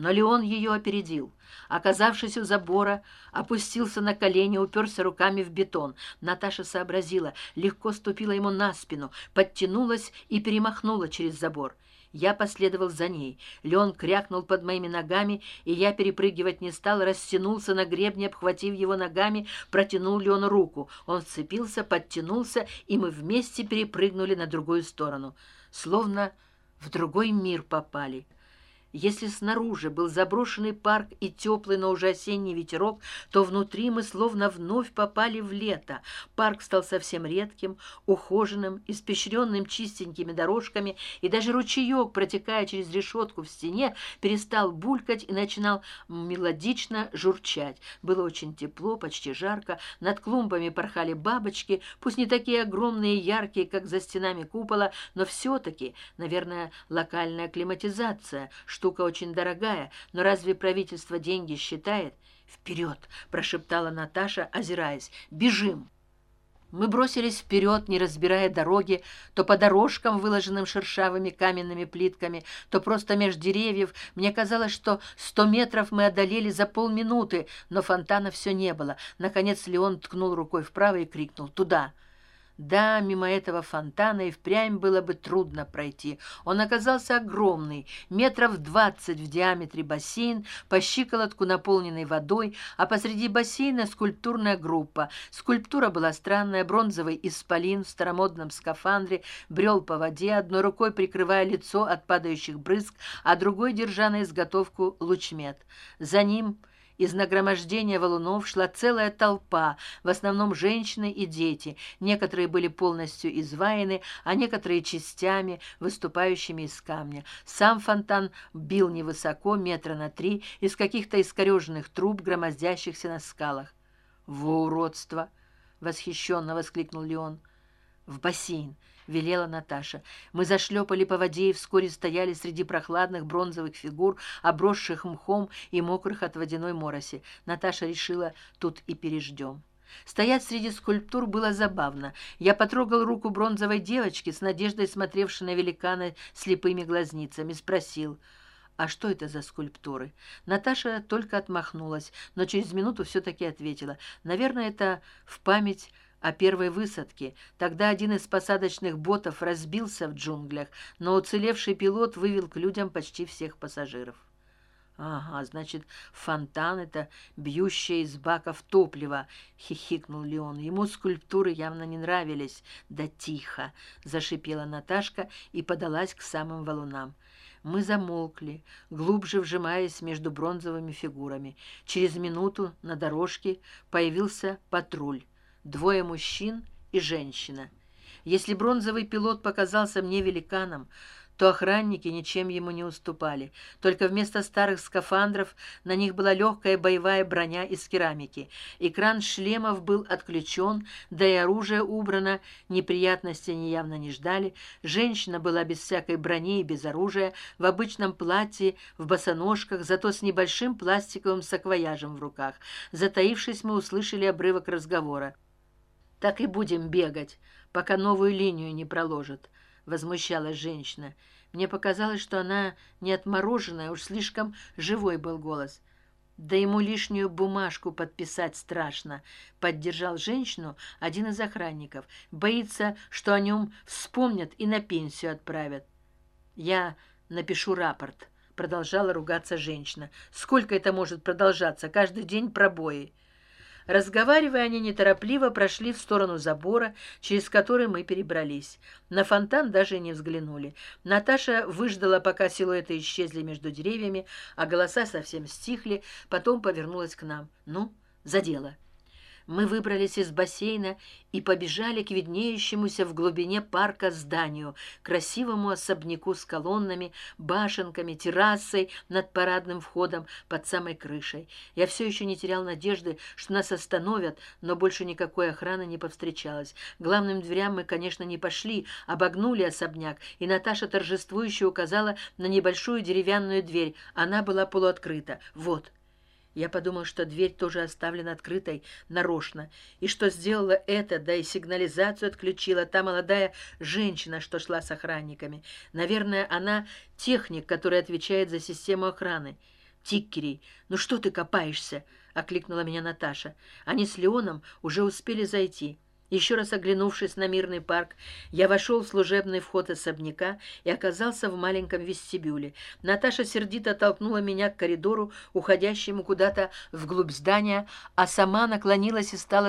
но леон ее опередил. Оказавшись у забора опустился на колени уперся руками в бетон. Наташа сообразила легко ступила ему на спину подтянулась и перемахнула через забор. Я последовал за ней. Леон крякнул под моими ногами и я перепрыгивать не стал растянулся на гребне обхватив его ногами протянул леону руку. Он сцепился подтянулся и мы вместе перепрыгнули на другую сторону. Словно в другой мир попали если снаружи был заброшенный парк и теплый но уже осенний ветерок то внутри мы словно вновь попали в лето. Парк стал совсем редким ухоженным испещренным чистенькими дорожками и даже ручеек протекая через решетку в стене перестал булькать и начинал мелодично журчать. Было очень тепло почти жарко над клумбами порхали бабочки пусть не такие огромные и яркие как за стенами купола но все таки наверное локальная климатизация штука очень дорогая но разве правительство деньги считает? Вперед прошептала наташа озираясь. Бежим! Мы бросились вперед не разбирая дороги то по дорожкам выложенным шершавыми каменными плитками то просто меж деревьев. Мне казалось что сто метров мы одолели за полминуты но фонтана все не было. Наконец леон ткнул рукой вправо и крикнул туда да мимо этого фонтана и впрямь было бы трудно пройти. Он оказался огромный метров двадцать в диаметре бассейн по щиколотку наполненный водой а посреди бассейна скульптурная группа. Скульптура была странная бронзовый исполин в старомодном скафандре брел по воде одной рукой прикрывая лицо от падающих брызг а другой держа на изготовку лучмет. За ним из нагромождения валунов шла целая толпа в основном женщины и дети. Некоторые были полностью изваяны а некоторые частями выступающими из камня. Сам фонтан бил невысоко метра на три из каких то искореженных труб громоздящихся на скалах. Во уродство восхищенно воскликнул леон в бассейн велела наташа. Мы зашлепали по воде и вскоре стояли среди прохладных бронзовых фигур обросших мхом и мокрых от водяной мороси. Наташа решила тут и переждем. Стоять среди скульптур было забавно. Я потрогал руку бронзовой девочки с надеждой смотревшей на великана слепыми глазницами спросил а что это за скульптуры? Наташа только отмахнулась но через минуту все таки ответила наверное это в память о первой высадке. Тогда один из посадочных ботов разбился в джунглях но уцелевший пилот вывел к людям почти всех пассажиров. Ага значит фонтан это бьющая из баков топлива хихикнул леон. Ему скульптуры явно не нравились. Да тихо зашипела наташка и подалась к самым валунам. Мы замолкли глубже вжимаясь между бронзовыми фигурами. Через минуту на дорожке появился патруль двое мужчин и женщина. Если бронзовый пилот показался мне великаном то охранники ничем ему не уступали. Только вместо старых скафандров на них была легкая боевая броня из керамики. Экран шлемов был отключен да и оружие убрано неприятности они явно не ждали. Женщина была без всякой брони и без оружия в обычном платье в босоножках зато с небольшим пластиковым саквояжем в руках. Затаившись мы услышали обрывок разговора так и будем бегать пока новую линию не проложат возмущалась женщина. Мне показалось что она не отмороженная уж слишком живой был голос. Да ему лишнюю бумажку подписать страшно поддержал женщину один из охранников. Боится что о нем вспомнят и на пенсию отправят я напишу рапорт продолжала ругаться женщина. Сколько это может продолжаться? Каждый день пробои разговаривая они неторопливо прошли в сторону забора через который мы перебрались. На фонтан даже не взглянули. Наташа выждала пока силуэты исчезли между деревьями а голоса совсем стихли потом повернулась к нам. Ну за дело мы выбрались из бассейна и побежали к виднеющемуся в глубине парка зданию красивому особняку с колоннами башенками террасой над парадным входом под самой крышей. Я все еще не терял надежды что нас остановят но больше никакой охраны не повстречалось. Главным дверям мы конечно не пошли обогнули особняк и наташа торжествующе указала на небольшую деревянную дверь. Она была полуоткрыта. Вот я подумал что дверь тоже оставлена открытой нарочно и что сделала это да и сигнализацию отключила та молодая женщина что шла с охранниками. Наверное она техник который отвечает за систему охраны. Тиккерей ну что ты копаешься окликнула меня наташа. Они с леоном уже успели зайти еще раз оглянувшись на мирный парк я вошел в служебный вход особняка и оказался в маленьком вестибюле. Наташа сердито толкнула меня к коридору уходящему куда то вглубь здания а сама наклонилась и стала